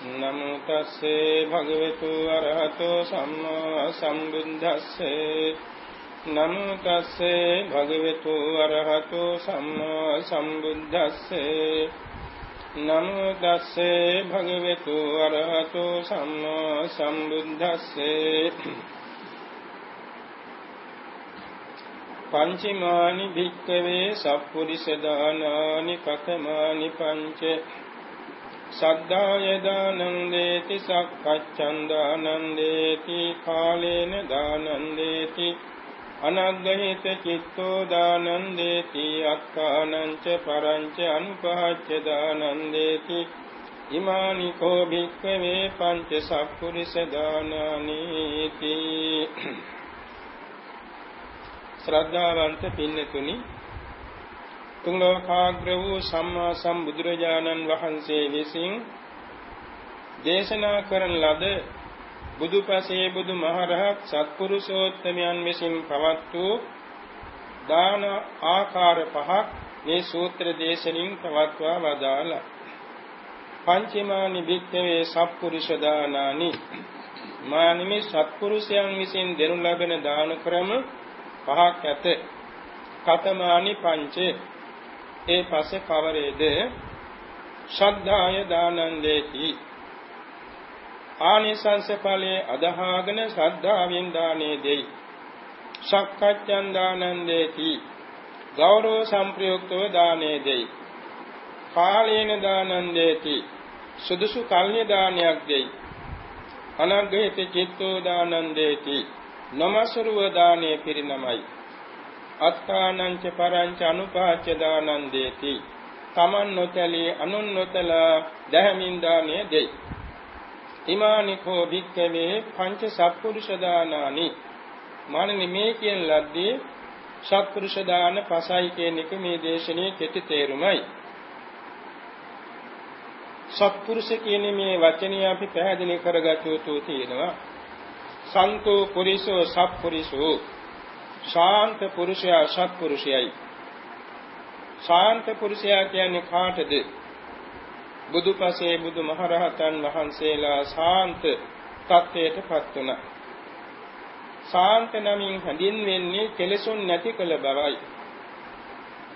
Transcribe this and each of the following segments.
නමෝ තස්සේ භගවතු අරහතෝ සම්මා සම්බුද්දස්සේ. නමෝ තස්සේ භගවතු අරහතෝ සම්මා සම්බුද්දස්සේ. නමෝ තස්සේ භගවතු අරහතෝ සම්මා සම්බුද්දස්සේ. පංචමානි භික්කවේ සප්පුරිස දානානි කතමානි පංච සද්ධාය දානං දේති සක්කච්ඡන් දානං දේති කාලේන දානං දේති අනග්ගහිත චිත්තෝ දානං දේති අක්ඛානං ච පරංච අනුපහච්ච දානං දේති ඉමානි කෝ භික්ඛවේ පංච සප්පුරිස දානානීති ශ්‍රද්ධාවන්ත පින්නතුනි තුන් ලෝකාග්‍ර වූ සම්මා සම්බුදුරජාණන් වහන්සේ විසින් දේශනා කරන ලද බුදුපසේ බුදුමහරහත් සත්පුරුෂෝත්තමයන් විසින් පවත් වූ දාන ආකාර පහක් මේ සූත්‍ර දේශනින් පවත්වා වදාලා පංචමානි භික්ඛවේ සත්පුරුෂ දානානි. මානිමි සත්පුරුෂයන් විසින් දෙනු ලබන දාන ක්‍රම පහක් ඇත. කතමානි පංචේ. ඒ පස්සේ කවරේද ශ්‍රද්ධාය දානං දේති. ආනිසංස ඵලයේ අදහාගෙන ශ්‍රද්ධාවෙන් දානේ දෙයි. සක්කච්ඡන් දානං දේති. ගෞරව සම්ප්‍රයුක්තව දානේ දෙයි. කාලේන දානං දේති. සුදුසු කල්ය දානයක් දෙයි. අනග්ගහිත චිත්තෝ දානං දේති. නමසරුව දානේ පිරිනමයි. අත්තානංච පරංච අනුපාච්ච දානං දේති. තමන් නොතලී අනුන් නොතලා දැහැමින් දානය දෙයි. ඉමානිකෝ භික්ඛවේ පංච සත්පුරුෂ දානානි. මානනි මේ කියන ලද්දේ සත්පුරුෂ දාන පසයි කියන එක මේ දේශනේ කෙටි තේරුමයි. සත්පුරුෂ කියන මේ වචනය අපි පැහැදිලි කරගත යුතු තියෙනවා. සන්තෝ පුරිසෝ සත්පුරිසෝ. ශාන්ත පුරුෂයා සත්පුරුෂයයි. ශාන්ත පුරුෂයා කියන්නේ කාටද? බුදුපසේ බුදුමහරහතන් වහන්සේලා ශාන්ත තත්ත්වයටපත් වුණා. ශාන්ත නමින් හැඳින්වෙන්නේ කෙලෙසුන් නැති කළ බවයි.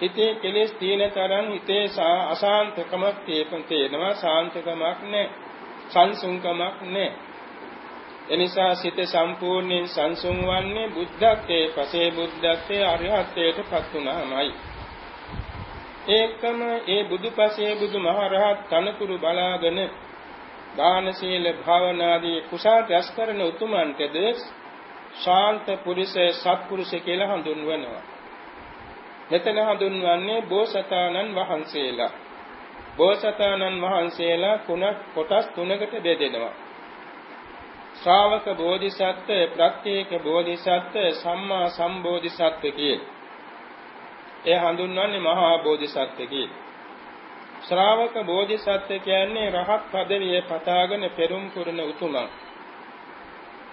හිතේ කෙලෙස් තියෙන තරම් හිතේ අශාන්තකමක් තියෙනවා ශාන්තකමක් නැහැ. සංසුන්කමක් නැහැ. එනිසා සිත සම්පූර්ණයෙන් සංසුන් වන්නේ බුද්ධත්වයේ පසේ බුද්ධත්වයේ අරිහත්ත්වයට පත් වුණාමයි. ඒකම ඒ බුදුපසේ බුදුමහරහත් තනතුරු බලාගෙන දාන සීල භාවනාදී කුසල රැස් කරන උතුමන්ටද ශාන්ත පුරුෂ සත්පුරුෂ කියලා හඳුන්වනවා. මෙතන හඳුන්වන්නේ බෝසතාණන් වහන්සේලා. බෝසතාණන් වහන්සේලා කුණ කොටස් තුනකට බෙදෙනවා. ශ්‍රාවක බෝධිසත්ව ප්‍රත්‍යේක බෝධිසත්ව සම්මා සම්බෝධිසත්ව කියේ. ඒ හඳුන්වන්නේ මහා බෝධිසත්ව කියේ. ශ්‍රාවක බෝධිසත්ව කියන්නේ රහත් පදවිය පතාගෙන පෙරම් පුරන උතුමන්.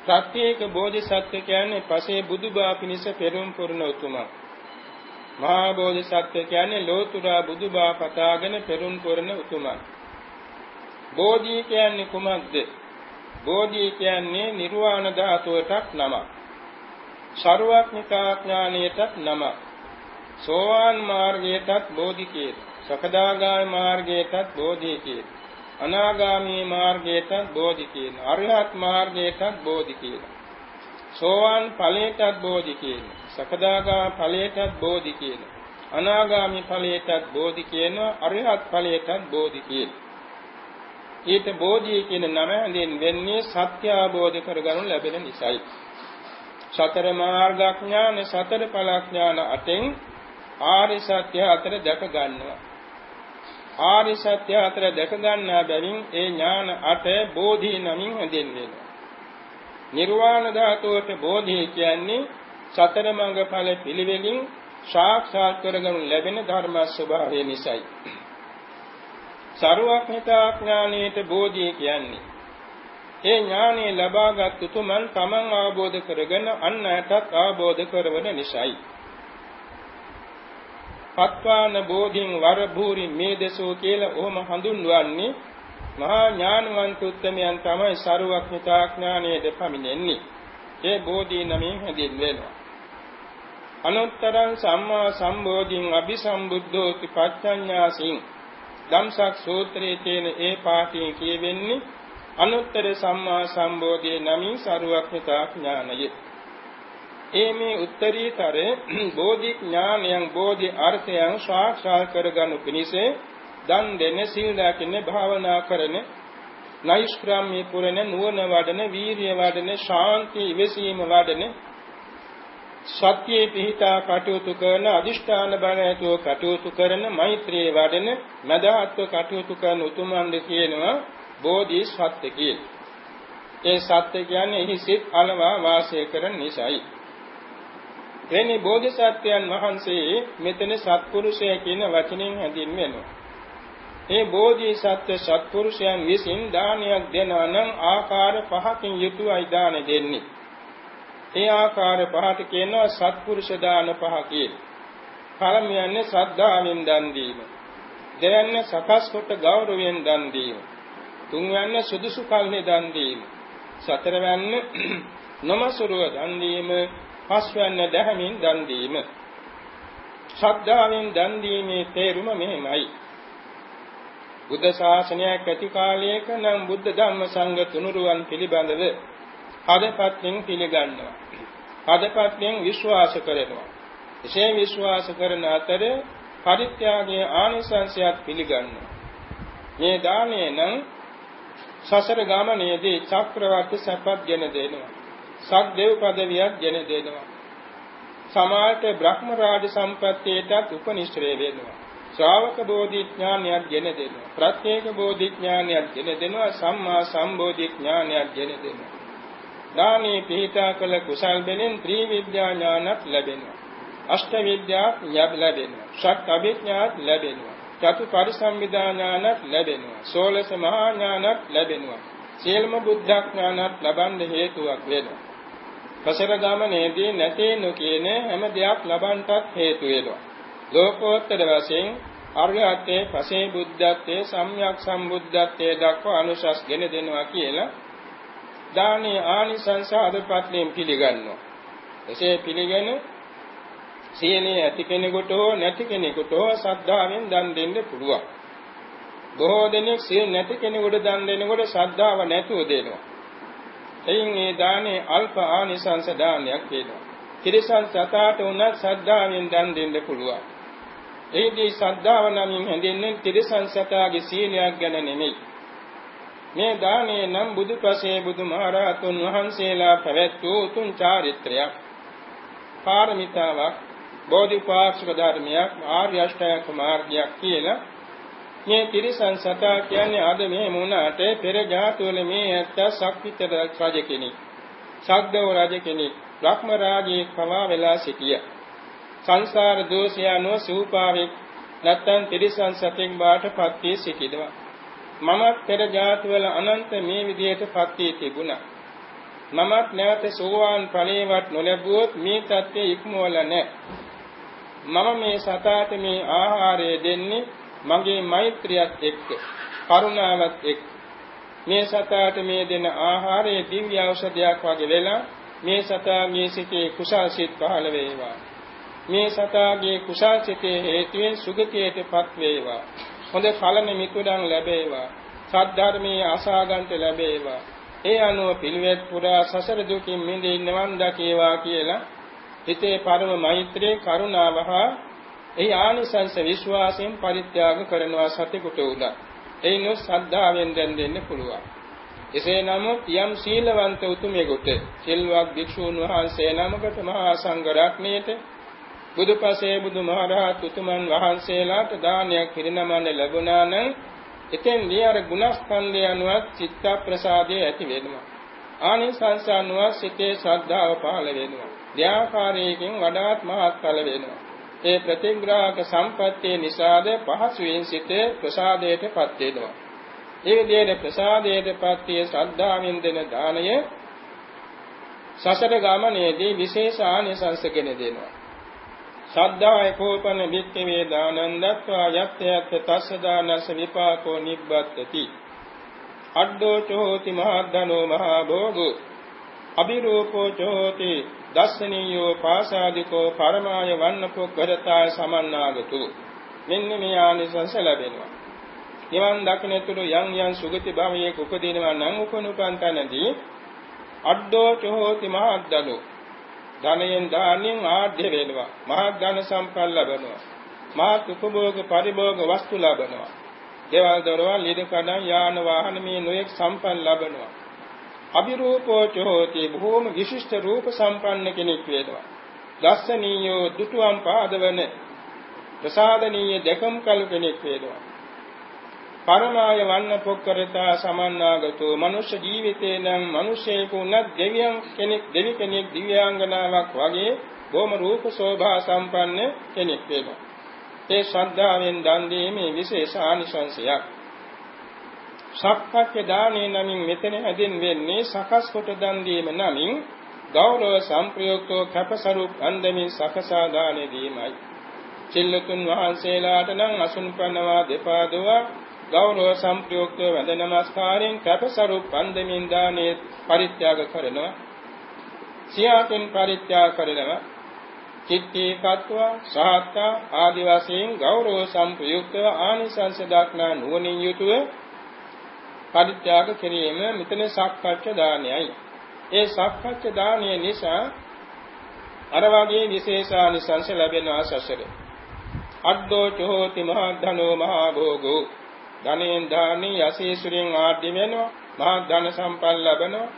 ප්‍රත්‍යේක බෝධිසත්ව කියන්නේ පසේ බුදුබා පිණිස පෙරම් පුරන උතුමන්. මහා බෝධිසත්ව කියන්නේ ලෝතුරා බුදුබා පතාගෙන පෙරම් පුරන උතුමන්. බෝධි කියන්නේ කුමක්ද? බෝධිය කියන්නේ නිර්වාණ ධාතුවටත් නමක්. ਸਰවඥතා ඥානයටත් නමක්. සෝවාන් මාර්ගයටත් බෝධි කියනවා. සකදාගාමී මාර්ගයටත් බෝධි කියනවා. අනාගාමී මාර්ගයටත් බෝධි කියනවා. අරිහත් මාර්ගයටත් බෝධි කියනවා. සෝවාන් ඵලයටත් බෝධි කියනවා. සකදාගාමී ඵලයටත් බෝධි කියනවා. අනාගාමී ඵලයටත් බෝධි කියනවා. අරිහත් ඵලයටත් බෝධි කියනවා. ඊට බෝධිය කියන නම හඳින් වෙන්නේ සත්‍ය අවබෝධ කරගනු ලැබෙන නිසායි. සතර මාර්ගඥාන සතර ඵලඥාන අතෙන් ආරි සත්‍ය අතර දැක ගන්නවා. ආරි සත්‍ය අතර දැක ගන්නා බැවින් ඒ ඥාන අට බෝධි නමින් හැඳින්වෙනවා. නිර්වාණ ධාතුවට බෝධි කියන්නේ සතර මඟ ඵල පිළිවෙලින් සාක්ෂාත් කරගනු ලැබෙන ධර්ම ස්වභාවය නිසායි. සරුවක්නිතා ඥානීයට බෝධිය කියන්නේ. ඒ ඥානෙ ලබාගත් උතුමන් තමන් අවබෝධ කරගෙන අන් අයටත් අවබෝධ කරවන නිසයි. පත්වාන බෝධින් වර භූරි මේ දසෝ කියලා ඔහම හඳුන්වන්නේ මහා ඥානවන්ත උත්මයන් තමයි සරුවක්නිතා ඥානීයට පමිනෙන්නේ. ඒ බෝධි නමින් හැඳින්වෙනවා. අනුත්තරං සම්මා සම්බෝධින් අபிසම්බුද්ධෝති පච්චඤ්ඤාසින් ධම්සක් සූත්‍රයේ තියෙන ඒ පාඨයෙන් කියවෙන්නේ අනුත්තර සම්මා සම්බෝධියේ නමින් සරුවක්ඥතා ඥානය. ඒ මේ උත්තරීතර බෝධි ඥානයන් බෝධි අර්ථයන් සාක්ෂාත් කරගනු පිණිස දන් දෙන සීල දකින්න භාවනා කරන නෛෂ්ක්‍රම්‍ය පුරණ නුවණ වඩන වීරිය වඩන ශාන්ති ඉවසීම වඩන සත්‍යයේ පිහිටා කටයුතු කරන අදිෂ්ඨාන බල ඇතුව කටයුතු කරන මෛත්‍රියේ වඩන මදාත්ව කටයුතු කරන උතුමන්ද කියනවා බෝධිසත්ත්ව කියලා. ඒ සත්‍ය කියන්නේ එහි සිත් අලවා වාසය කරන නිසායි. එනි බෝධිසත්වයන් වහන්සේ මෙතන සත්පුරුෂය කියන වචනෙන් හැඳින්වෙනවා. මේ බෝධිසත්ව සත්පුරුෂයන් විසින් දානයක් දෙනවා නම් ආකාර පහකින් යුතුවයි දාන දෙන්නේ. ඒ ආකාර පහට කියනවා සත්පුරුෂ දාන පහ කියලා. පළමුවන්නේ ශ්‍රද්ධාවෙන් දන් දීම. දෙවැන්න සකස් කොට ගෞරවයෙන් දන් දීම. තුන්වැන්න සුදුසු කල්හි දන් දීම. සතරවැන්න නොමසුරුව දන් දීම. පස්වැන්න දැහැමින් දන් දීම. ශ්‍රද්ධාවෙන් දන් දීමේ තේරුම මෙහෙමයි. බුද්ධ ශාසනයක් ඇති කාලයක නම් බුද්ධ ධම්ම සංඝ තුනුරුවන් පිළිබඳව හදපත්ෙන් පිළිගන්නවා. හදපත්ෙන් විශ්වාස කරනවා. එසේ විශ්වාස කරන අතර පරිත්‍යාගයේ ආනිසංසයත් පිළිගන්නවා. මේ දානය නම් සසර ගමනේදී චක්‍රවර්ති සපත් ගෙන දෙනවා. සද්දේව පදවියක් ගෙන දෙනවා. සමාජ බ්‍රහ්ම රාජ සම්පත්තියටත් උපනිශ්‍රේ වෙනවා. ශ්‍රාවක බෝධිඥානයක් ගෙන දෙනවා. ප්‍රත්‍යේක බෝධිඥානයක් ගෙන දෙනවා. සම්මා සම්බෝධිඥානයක් ගෙන දෙනවා. දානේ පිහිටා කළ කුසල් බෙලෙන් ත්‍රිවිද්‍යා ඥානත් ලැබෙනවා. අෂ්ට විද්‍යාත් ලැබෙනවා. ෂට් අභිඥාත් ලැබෙනවා. චතු පරිසම්විදා ඥානත් ලැබෙනවා. සෝලස මහා ඥානත් ලැබෙනවා. සියලුම බුද්ධඥානත් ලබන්න හේතුවක් වෙනවා. පසර ගමනේදී නැtei නොකියන හැම දෙයක් ලබන්නටත් හේතු වෙනවා. ලෝකෝත්තර වශයෙන් අරිහත්ත්වේ පසේ බුද්ධත්වයේ සම්්‍යක් සම්බුද්ධත්වයේ දක්වා අනුශාසගෙන දෙනවා කියලා දානේ ආනිසංස අදපත්යෙන් පිළිගන්නවා. එසේ පිළිගෙන සීලයේ ඇති කෙනෙකුට හෝ නැති කෙනෙකුට හෝ ශ්‍රද්ධාවෙන් දන් දෙන්න පුළුවන්. බොහෝ දෙනෙක් සීල නැති කෙනෙකුට දන් දෙනකොට ශ්‍රද්ධාව නැතුව දෙනවා. එයින් මේ දානේ අල්ප ආනිසංස දානයක් වෙනවා. ත්‍රිසං සතාට උනත් ශ්‍රද්ධාවෙන් දන් දෙන්න පුළුවන්. එහිදී ශ්‍රද්ධාව නමින් හැඳින්වෙන ත්‍රිසං සතාගේ සීලයක් ගැන නෙමෙයි. මේ දානේ නම් බුදුපසේ බුදුමහරහතුන් වහන්සේලා පැවැත්වූ උතුම් චාරිත්‍රයක්. පාරමිතාවක් බෝධිපාක්ෂික ධර්මයක් ආර්ය අෂ්ටාංග මාර්ගයක් කියලා මේ තිරිසන් සතා කියන්නේ අද මේ මුණාට පෙර ජාතවල මේ ඇත්ත ශක්තිතර රජ කෙනෙක්. ශක්දව රජ කෙනෙක්. බ්‍රහ්ම රාජයේ පවා වෙලා සිටියා. සංසාර දෝෂය අනුව සූපාවෙක් නැත්තම් තිරිසන් සතෙක් බාටපත් වී සිටිනවා. මමත් පෙර ජාතිවල අනන්ත මේ විදිහට පත් වී තිබුණා. මමත් නැවත සෝවාන් ඵලයේවත් නොලැබුවොත් මේ தත්ත්වය ඉක්මවල නැහැ. මම මේ සතාට මේ ආහාරය දෙන්නේ මගේ මෛත්‍රියත් එක්ක කරුණාවත් එක්ක මේ සතාට මේ දෙන ආහාරයේ දිව්‍ය ඖෂධයක් වගේ වෙලා මේ සතාගේ සිතේ කුසල් සිත් පහළ වේවා මේ සතාගේ කුසල් සිතේ හේතුවෙන් සුගතියටපත් වේවා හොඳ ඵල නිමිතුඩන් ලැබේවා සද්ධර්මයේ ආසාගන්ට ලැබේවා ඒ අනුව පිළිවෙත් පුරා සසර දුකින් මිදී නිවන් දකේවා කියලා හිතේ පරම මෛත්‍රී කරුණාව හා එහි ආනිසංස විශ්වාසයෙන් පරිත්‍යාග කරනවා සතෙකුට උදා. එයින් ශ්‍රද්ධාවෙන් දැන් දෙන්න පුළුවන්. එසේ නමුත් යම් සීලවන්ත උතුමෙකුට සිල්වත් භික්ෂූන් වහන්සේ නමකට මහා සංඝ රත්නයේට බුදුපසේ බුදුමහරහත් උතුමන් වහන්සේලාට දානයක් පිරිනමන්න ලැබුණා නම් එතෙන්දී අර ගුණස්කන්ධය අනුව චිත්ත ප්‍රසාදයේ ඇති වෙනවා. ආනිසංස අනුව සිතේ ශ්‍රද්ධාව පහළ වෙනවා. ධ්‍යාකාරයකින් වඩාත් මහත් ඵල වෙනවා. ඒ ප්‍රතිග්‍රාහක සම්පත්තිය නිසාද පහසුවෙන් සිතේ ප්‍රසාදයටපත් වෙනවා. ඒ විදිහට ප්‍රසාදයටපත් වී ශ්‍රද්ධාවෙන් දෙන දාණය සසර ගමනේදී විශේෂ ආනිසංසගෙන දෙනවා. සද්ධා ඒකෝපන වික්කවේ දානං දත්වා යත් යත් තස්ස දානස විපාකෝ නිබ්බත්ති අඩ්ඩෝ චෝති මහද්දනෝ මහා භෝගෝ අබිරූපෝ චෝති දස්සනීයෝ පාසාදිකෝ පරමාය වන්නකෝ කරතාය සමන්නාගතු. මෙන්න මේ ආනිසංස ලැබෙනවා. නිවන් දකින්නතුළු යම් යම් සුගති භවයේ උපදිනවා නම් උපනුපන් තනදී අඩ්ඩෝ චෝති මහද්දනෝ. ධනයෙන් දාන්යෙන් ආඩ්‍ය වෙනවා මහත් ධන සම්පල් ලැබෙනවා මහත් උපභෝග පරිභෝග වස්තු ලැබෙනවා දේවල් දොරවල් ඊට කඩන් යාන වාහන මේ නොයෙක් සම්පන් ලැබෙනවා අභිරූපෝ චෝති බොහෝම විශිෂ්ට රූප සම්පන්න කෙනෙක් වේදවා. දස්සනීයෝ දුටුවම් පාදවන ප්‍රසාදනීය දෙකම් කල් කෙනෙක් වේදවා. පරමාය වන්න පොක්කරතා සමන්නාගතෝ මනුෂ්‍ය ජීවිතේ නම් මිනිසෙකු උනත් දෙවියන් කෙනෙක් දෙවි කෙනෙක් දිව්‍යාංගනාවක් වගේ බොහොම රූප ශෝභා සම්පන්න කෙනෙක් වේදවා. ඒ ශ්‍රද්ධාවෙන් දන් දීමේ විශේෂ ආනිසංසයක්. සක්කච්ඡ දානේ නමින් මෙතන හැදින්වෙන්නේ සකස් කොට දන් දීම නමින් ගෞරව සම්ප්‍රයුක්තෝ කැපසරුප් අන්දමින් සකසා දානේ දීමයි. සිල්ලුතුන් වහන්සේලාට නම් අසුන් පනවා දෙපා දුවා ගෞරව සම්ප්‍රයුක්තව වැඳ නමස්කාරයෙන් කැපසරුප් අන්දමින් දානේ පරිත්‍යාග කරනවා. සියාතුන් පරිත්‍යාග කරනවා. චිත්තී කත්ව සහත්ත ආදි වශයෙන් ගෞරව සම්ප්‍රයුක්තව ආනිසංස දක්නා නුවණින් යුතුව පරිත්‍යාග කිරීම මෙතන සක්කච්ඡ දානයයි. ඒ සක්කච්ඡ දානය නිසා අර වගේ විශේෂානිසංස ලැබෙනවා සසරේ. අද්දෝ චෝති මහා ධනෝ මහා භෝගෝ ධනෙන් දානි යසීසුරින් ආඩ්‍ය වෙනවා මහා ධන සම්පල් ලැබෙනවා.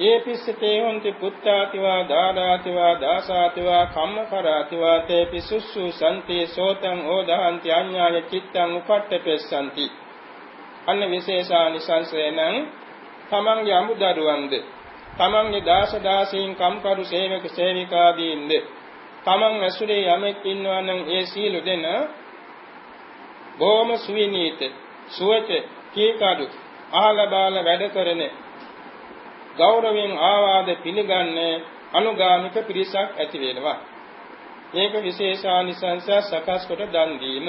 ඒ පිස්සතේ හොන්ති පුත්තාතිවා දාදාතිවා දාසාතිවා කම්මකරාතිවා තේ පිසුස්සු සම්ති සෝතං ඕදහන්ති අඤ්ඤාය චිත්තං උපට්ඨපෙස්සන්ති අන්න විශේෂානිසංසය නම් තමන්ගේ අමුදරුවන්ද? තමන්ගේ දාස දාසීන් කම්කරු සේවක සේවිකාදීන්ද? තමන් ඇසුරේ යමෙක් ඉන්නවා නම් ඒ සීල දෙන බොහොම සුවිනීත සුවච කීකඩු අහල බාල වැඩ කරන ගෞරවයෙන් ආවාද පිළිගන්නේ අනුගාමික පිරිසක් ඇති වෙනවා මේක විශේෂානිසංස සකස් කොට දන් දීම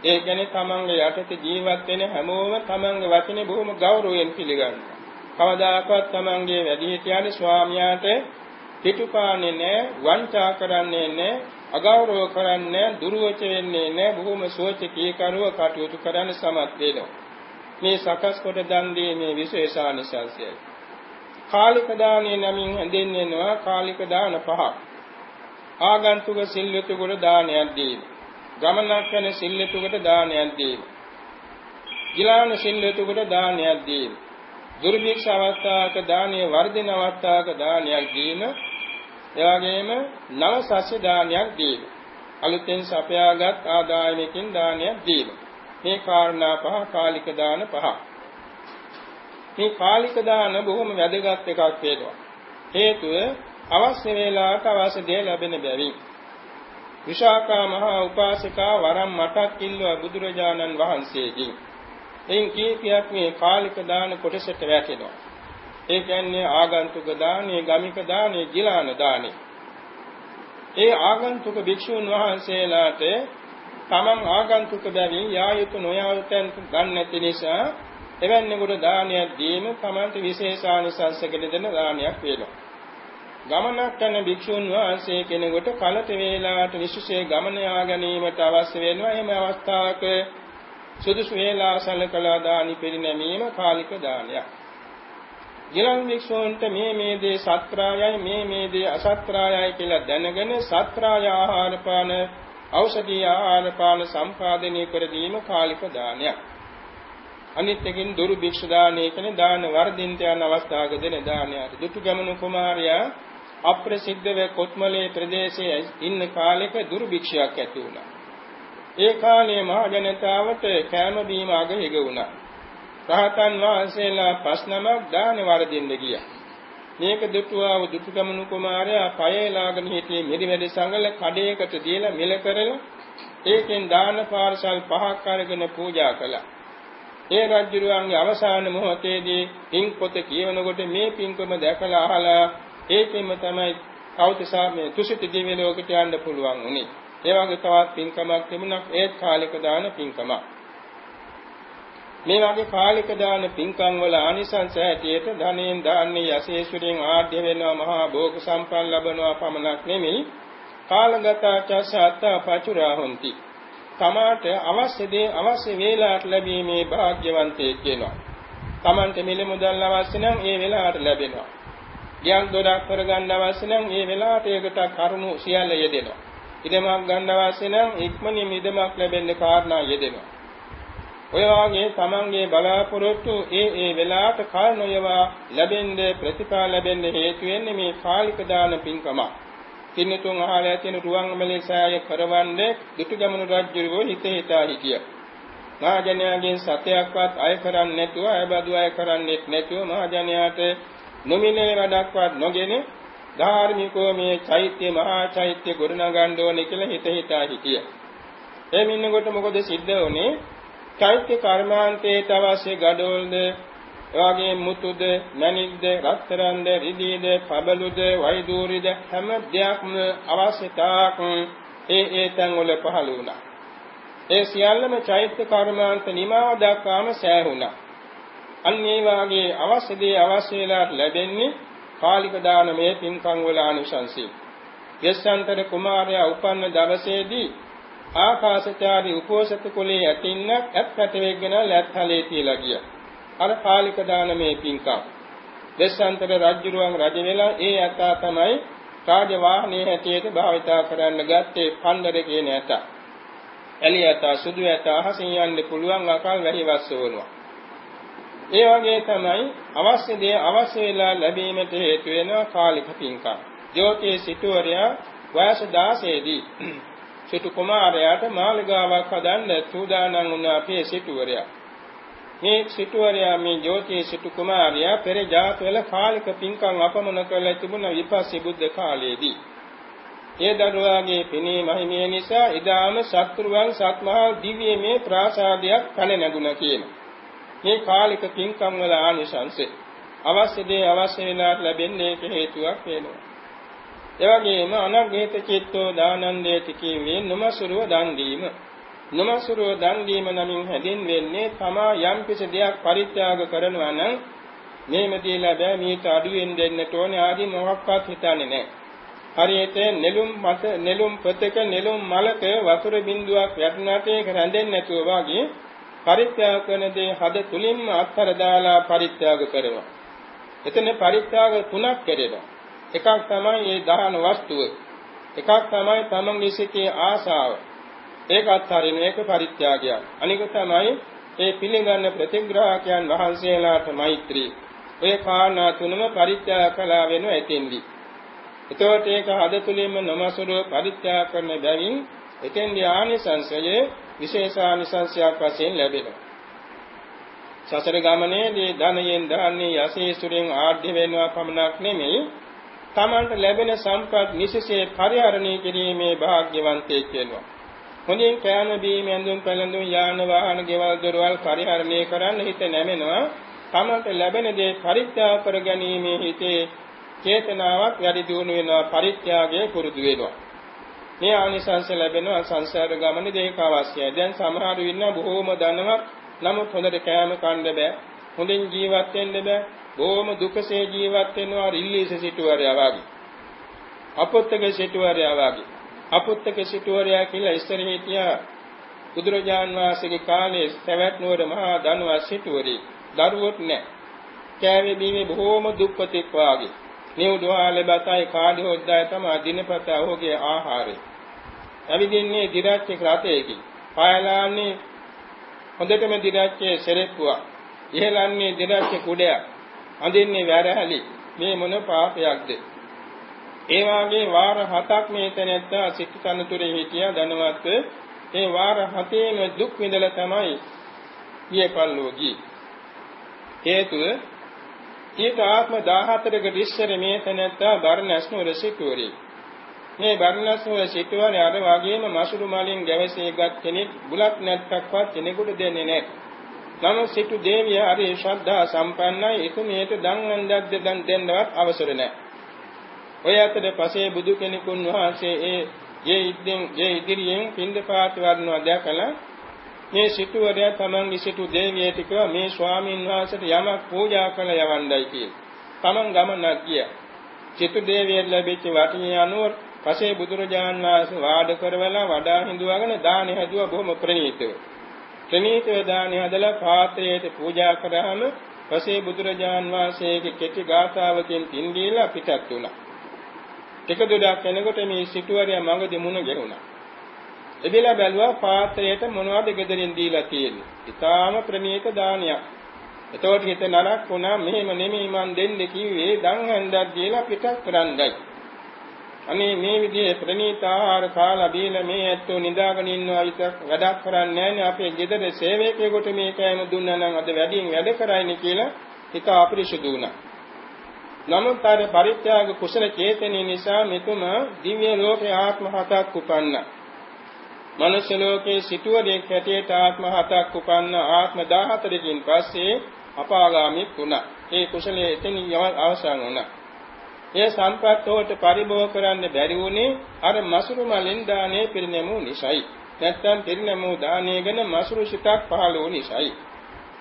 ඒ කියන්නේ තමන්ගේ යටතේ ජීවත් වෙන හැමෝම තමන්ගේ වචනේ බොහොම ගෞරවයෙන් පිළිගන්නවා. කවදාකවත් තමන්ගේ වැඩිහිටියන් ස්වාමියාට පිටුපාන්නේ නැහැ, වංචා කරන්නේ නැහැ, අගෞරව කරන්නේ නැහැ, දුර්වච වෙන්නේ නැහැ, බොහොම සෝචකී කරුව කටයුතු කරන්න සමත් වෙනවා. මේ සකස් කොට දන් දීමේ විශේෂානිසංසයයි. කාලික දානයේ නමින් හැඳින්වෙනවා කාලික දාන පහක්. ආගන්තුක සිල්විතුගුණ දානයක් දීම. ගමනක් යන සිල්ලෙතුකට දානයක් දීම. ගිලාන සිල්ලෙතුකට දානයක් දීම. දුර්භික්ෂ අවස්ථාවක දානීය වර්ධින අවස්ථාවක දානයක් දීම. එවාගෙම නව සස්‍ය දානයක් දීම. අලුතෙන් සපයාගත් ආදායමකින් දානයක් දීම. මේ කාරණා පහ කාලික දාන පහ. මේ කාලික දාන බොහොම වැදගත් එකක් වේදවා. හේතුව අවශ්‍ය වේලාවට අවශ්‍ය දේ ලැබෙන බැවින් විශාකා මහා උපාසිකා වරම් මටක් ඉල්ලුවා බුදුරජාණන් වහන්සේගෙන්. එයින් කීපයක් මේ කාලික දාන කොටසට වැටෙනවා. ඒ කියන්නේ ආගන්තුක දානේ, ගමික දානේ, ගිලාන දානේ. ඒ ආගන්තුක භික්ෂුන් වහන්සේලාට තමන් ආගන්තුක බැවින් යා යුතු නොයා යුතුන් ගන්න නැති නිසා එවැන්නෙකුට දානයක් දීම තමන්ට විශේෂානිසංසකෙ දෙන දානයක් වෙනවා. ගමනක් යන භික්ෂුන් වහන්සේ කෙනෙකුට කලත වේලාවට විශේෂ ගමන යා ගැනීමට අවශ්‍ය වෙනවා. එහෙම අවස්ථාවක සුදුසු වේලා සලකලා දානි පිරිනැමීම කාලික දානයක්. ගිලන් භික්ෂුන්ට මේ මේ දේ සත්‍රායයි මේ මේ දේ අසත්‍රායයි කියලා දැනගෙන සත්‍රාය ආහාර පාන ඖෂධීය ආහාර පාන සම්පාදනය කර දීම කාලික දානයක්. අනිත් එකකින් දුරු භික්ෂු දානය කියන්නේ දාන වර්ධින්ත යන අවස්ථාවක දෙන දානයක්. දුටු ගමන කුමාරයා අප්‍රසිද්ධ වේ කොත්මලේ ප්‍රදේශයේ ඉන්න කාලෙක දුර්භික්ෂයක් ඇති වුණා. ඒ කාලයේ මහ ජනතාවට කෑම බීම අගහිග වුණා. රහතන් වහන්සේලා පස්නමක් දාන වරදින්න ගියා. මේක දුටුවා දුටුගමනු කුමාරයා පයේලාගෙන හිටියේ මෙරිමැඩි සංගල කඩේකට දීලා මිල කරලා ඒකෙන් දාන පාර්සල් පහක් අරගෙන පූජා කළා. ඒ රජුරුවන්ගේ අවසාන මොහොතේදී පින් පොත කියවනකොට මේ පින්කම දැකලා අහලා ඒකෙන්ම තමයි කෞතිසා මේ තුසිත දිව්‍ය ලෝකයට යන්න පුළුවන් උනේ. ඒ වගේ තවත් පින්කමක් තිබුණා ඒත් කාලික දාන පින්කමක්. මේ වගේ කාලික දාන පින්කම් වල ආනිසංස ඇටියට ධනෙන් දාන්නේ යසේසුරින් ආඩ්‍ය වෙනවා මහා භෝග සම්පන්න ලැබෙනවා පමණක් නෙමෙයි. කාලගත චසත්ත පචුරා හොಂತಿ තමාට අවශ්‍ය දේ අවශ්‍ය වේලාවට ලැබීමේ වාග්යවන්තයෙක් වෙනවා. තමන්ට මිල මුදල් අවශ්‍ය නම් ඒ වෙලාවට ලැබෙනවා. ගියක් දොරක් කරගන්න අවශ්‍ය නම් ඒ වෙලාවට ඒකට කරුණු සියල්ල යෙදෙනවා. ඉදමක් ගන්න අවශ්‍ය නම් ඉක්මනින් ඉදමක් ලැබෙන්න කාරණා යෙදෙනවා. ඔය වාගේ තමන්ගේ බලාපොරොත්තු ඒ ඒ වෙලාවට කල් නොයවා ලැබෙන්නේ ප්‍රතිඵල ලැබෙන්න හේතු වෙන්නේ මේ කාලික දාන පින්කම. කින්නතුන් අහලා ඇතින රුවන්මැලි සෑය කරවන්නේ දුටුගැමුණු රජුරෝ හිත හිතා හිටිය. මහජනයාගෙන් සතයක්වත් අය කරන්නේ නැතුව අයබදු අය කරන්නේත් නැතුව මහජනයාට නොමිලේ වැඩක්වත් නොගෙන ධාර්මිකව මේ චෛත්‍ය මහා චෛත්‍ය ගොඩනගන්න ඕනේ කියලා හිත හිතා හිටිය. ඒ මින්නකොට මොකද සිද්ධ වුනේ? චෛත්‍ය කර්මාන්තයට අවශ්‍ය gadolද එවාගේ මුතුද මණික්ද රත්තරන්ද රිදීද පබළුද වෛදූරිද හැම දෙයක්ම අවශ්‍යතාවක් ඒ ඒ තැන් වල පහළ වුණා. ඒ සියල්ලම චෛත්‍ය කර්මාන්ත නිමාව දක්වාම සෑහුණා. අන්න ඒ වාගේ අවශ්‍ය දේ අවශ්‍ය වෙලාවට ලැබෙන්නේ කාලික දානමය පින්කම් වල ආනිශංසයි. යස්සන්තර කුමාරයා උපන්න දවසේදී ආකාශචාරී උපෝසත කුලයේ ඇතින්න ඇත් පැටවෙගෙන ලැත්හලේ තියලා ගියා. අර කාලික දානමේ පින්කම්. දෙස්සන්තර රජුරුවන් රජ වෙලා ඒ ඇතා තමයි රාජ වාහනේ හැටියට භාවිතා කරන්න ගත්තේ පණ්ඩර කියන ඇතා. එළිය ඇතා සුදු ඇතා අහසින් යන්න පුළුවන් අකල් වැහි වස්සවනවා. ඒ වගේ තමයි අවශ්‍ය දේ අවශ්‍ය වෙලා ලැබීමට හේතු වෙන කාලික පින්කම්. ජෝතිෂ සිටුවරයා වයස 16 දී සිටු කුමාරයාට මාළිගාවක් හදන්න සූදානම් වුණ අපේ සිටුවරයා. මේ සිටුවරයා මේ ජෝතිය සිටු කුමාරයා පෙර ජාතවල කාලික පින්කම් අපමණ කළ තිබුණ විපස්සී බුද්ධ කාලයේදී. ඒ දරුවාගේ පිනේ මහිමය නිසා ඉදාම සත්‍රුවන් සත්මහා දිව්‍යමය ප්‍රාසාදයක් කල නැගුණා කියන. මේ කාලික පින්කම් වල ආනිසංසෙ අවශ්‍ය දේ අවශ්‍ය වෙලාවට ලැබෙන්නේ ඒක හේතුවක් වෙනවා. එවැගේම අනග්ගේත චිත්තෝ දානන්දේති කියවේ නොමසුරුව දන් දීම. නොමසුරුව දන් දීම නමින් හැදින්වෙන්නේ තමා යම් කිසි දෙයක් පරිත්‍යාග කරනවා නම් මේම දීලා බෑ මීට අඩුවෙන් දෙන්නට ඕනේ ආදී මොහොක්වත් හිතන්නේ නැහැ. හරියට නෙළුම් මත නෙළුම් පොතක නෙළුම් මලක වතුර බිඳුවක් වැටුණාට ඒක රැඳෙන්නේ නැතුව වගේ පරිත්‍යාග කරන දේ හද තුලින්ම අත්හැර දාලා පරිත්‍යාග කරනවා. එතන පරිත්‍යාග තුනක් කෙරෙනවා. එකක් තමයි මේ දහන වස්තුව. එකක් තමයි තමන්ගේ සිතේ ආශාව. ඒකත් හරින ඒක පරිත්‍යාගයක්. අනික තමයි ඒ පිළිගන්න ප්‍රතිග්‍රාහකයන් වහන්සේලාට මෛත්‍රී. ඔය කාරණා තුනම පරිත්‍යාග කළා වෙන එතෙන්දී. එතකොට ඒක හද තුලින්ම නමසුරුව පරිත්‍යාග කරන බැවින් එතෙන්දී ආනිසංසයේ විශේෂානිසංසයක් වශයෙන් ලැබෙනවා. සසර ගමනේදී ධනයෙන් දාන්නේ යසීසුරෙන් ආඩ්‍ය වෙනවා පමණක් නෙමෙයි තමන්ට ලැබෙන සම්පත් නිසසේ පරිහරණය කිරීමේ වාග්යවන්තයෙක් වෙනවා. හොඳින් කෑම බීම ඇඳුම් පැළඳුම් යාන වාහන ගෙවල් දොරවල් පරිහරණය කරන්න හිත නැමෙනවා. තමන්ට ලැබෙන දේ පරිත්‍යාග කර ගැනීමේ හිතේ චේතනාවක් වැඩි දියුණු වෙනවා පරිත්‍යාගය පුරුදු වෙනවා. මේ ආනිසංස ලැබෙනවා සංසාර ගමනේ දෙක අවශ්‍යයි. දැන් සමහරු ඉන්නවා බොහෝම ධනවත් නමුත් හොඳට කෑම කන්න බෑ. හොඳින් ජීවත් වෙන්න බෑ. බොහොම දුකසේ ජීවත් වෙනවා රිල්ලීස සිටුවරයා වගේ. අපොත්තක සිටුවරයා වගේ. අපොත්තක සිටුවරයා කියලා ඉස්සර හිටියා බුදුරජාන් වහන්සේගේ කාලේ සවැත් නුවර මහා ධනවත් සිටුවරේ. දරුවොත් නැහැ. කෑවේ බීමේ බොහොම දුප්පතෙක් වාගේ. නියුදුහාලේ බතයි කාඩි හොද්දාය තමයි දිනපතා ඔහුගේ ආහාරය. ඇවිදින්නේ දිරච්ච රතේකින්. පායලාන්නේ හොඳටම දිරච්චේ සෙරෙප්පුවක්. ඉහළන්නේ දිරච්ච කුඩයක්. අඳින්නේ වැරහැලි මේ මොන පාපයක්ද? ඒ වාගේ වාර හතක් මේ තැනැත්තා සික්කනතුරේ හිටියා ධනවත්. ඒ වාර හතේම දුක් විඳලා තමයි ගියපල්ලෝගී හේතුව ඊට ආත්ම 14කට ඉස්සර මේ තැනැත්තා බර්ණස් නුවර සිටුවරේ. මේ බර්ණස් නුවර සිටුවරේ අර වගේම මසුරු මලින් ගැවසීගත් කෙනෙක් බුලත් නැත්තක්වත් කෙනෙකුට දෙන්නේ නැහැ. නමුත් සිටු දේවිය හරි ශ්‍රද්ධා සම්පන්නයි එතුමියට දන් අන්දද්ද දන් දෙන්නවත් අවසර නැහැ. ඔය අතර පසේ බුදු කෙනෙකුන් වහන්සේ ඒ යේ ඉදින් යේ ඉදිරියෙන් පින්දපාත වඩනවා දැකලා මේ සිටුවරයා තමන්ගේ සිටු දේවියට කිව්වා මේ ස්වාමීන් වහන්සේට යමක් පූජා කළ යවන්නයි කියලා. තමන් ගමනක් ගියා. සිටු දේවියට ලැබිච්ච වටිනේ අනුව පසේ බුදුරජාන් වහන්සේ වාඩ කරවලා වඩා හිඳුවගෙන දානි හැදුවා බොහොම ප්‍රණීතව. ප්‍රණීතව දානි හදලා පාත්‍රයට පූජා කරාම පසේ බුදුරජාන් වහන්සේගේ කෙටි ගාථාවකින් පින්දීලා පිටත් වුණා. ටික දුරක් යනකොට මේ සිටුවරයා මඟදී මුණ ගැහුණා. එදෙලා බැලුවා පාත්‍රයට මොනවද ගෙදරින් දීලා තියෙන්නේ. ඊටාම ප්‍රණීත දානයක්. එතකොට හිත නරක් වුණා මෙහෙම නෙමෙයි මන් දෙන්නේ කිව්වේ දන් හන්දක් දීලා පිටත් කරන්නයි. අනේ මේ විදිහේ ප්‍රණීත ආහාර කාලා බීලා මේ ඇත්තෝ නිදාගෙන ඉන්නවා විතර වැඩක් කරන්නේ නැහැ අපේ ගෙදර සේවකයෙකුට මේ කෑම දුන්නා නම් අද වැඩියෙන් වැඩ කරයිනේ කියලා හිත අපිරිසුදු වුණා. නමුත් අර පරිත්‍යාග කුසල චේතනිය නිසා මෙතුම දිව්‍ය ලෝකේ ආත්ම හතක් උපන්නා. මනුෂ්‍ය ලෝකේ සිටුවරෙක් හැටියට ආත්ම හතක් උපන්න ආත්ම 14කින් පස්සේ අපාගාමී වුණා. ඒ කුසලයේ එතනින් අවසන් වුණා. ඒ සම්පත්තෝට පරිභෝග කරන්න බැරි වුණේ අර මසුරු මලෙන් දානේ පිරිනැමු නිසායි. නැත්තම් පිරිනැමු දානේ ගැන මසුරු සිතක් පහළ වූ නිසායි.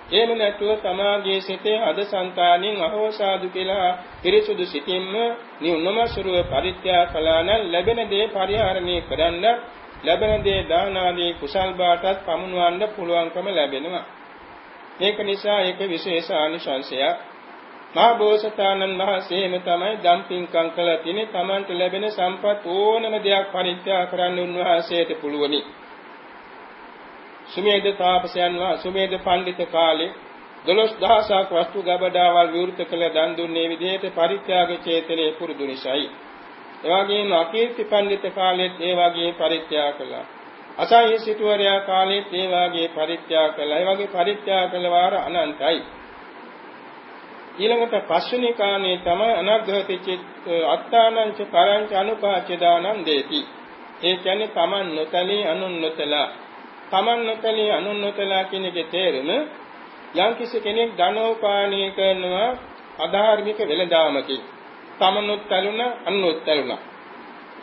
එහෙම නැතුව තමාගේ සිතේ අද సంతානින් අහෝසාදු කියලා පිරිසුදු සිතින්ම නිවනමසුරුව පරිත්‍යාග කළා නම් ලැබෙන දේ පරිහරණය කරන්න ලැබෙන දේ දාන ආදී කුසල් බාටත් පමුණවන්න පුළුවන්කම ලැබෙනවා. මේක නිසා ඒක විශේෂ ආනිශංසයක්. මහා බෝසතාණන් වහන්සේම තමයි දම්පින්කම් කළ තිනේ Tamanට ලැබෙන සම්පත් ඕනම දෙයක් පරිත්‍යාග කරන්න උන්වහන්සේට පුළුවනි. සුමේද තාපසයන් වා සුමේද පඬිත කාලේ 12000ක් වස්තු ගබඩාවල් විවෘත කළ දන් දුන්නේ විදිහට පරිත්‍යාග චේතනයේ පුරුදු නිසායි. එවාගෙම අකීර්ති පඬිත කාලෙත් ඒ වගේ පරිත්‍යාග කළා. අසහ්‍ය සිටුවරයා කාලෙත් ඒ වගේ පරිත්‍යාග කළා. ඒ වගේ පරිත්‍යාග කළ වාර අනන්තයි. ඊළඟට පස්වෙනි කාණේ තමයි අනග්‍රහති චිත් අත්තානංච කරංච අනුපාච්‍ය දානං දේති. ඒ කියන්නේ තමන් නොතලී අනුන් නොතලා. තමන් නොතලී අනුන් නොතලා කියන එකේ තේරුම යම්කිසි කෙනෙක් ධනෝපානීය කරනවා අධාර්මික වෙළඳාමකින් තමනුත් තලුණ අනුත් තලුණ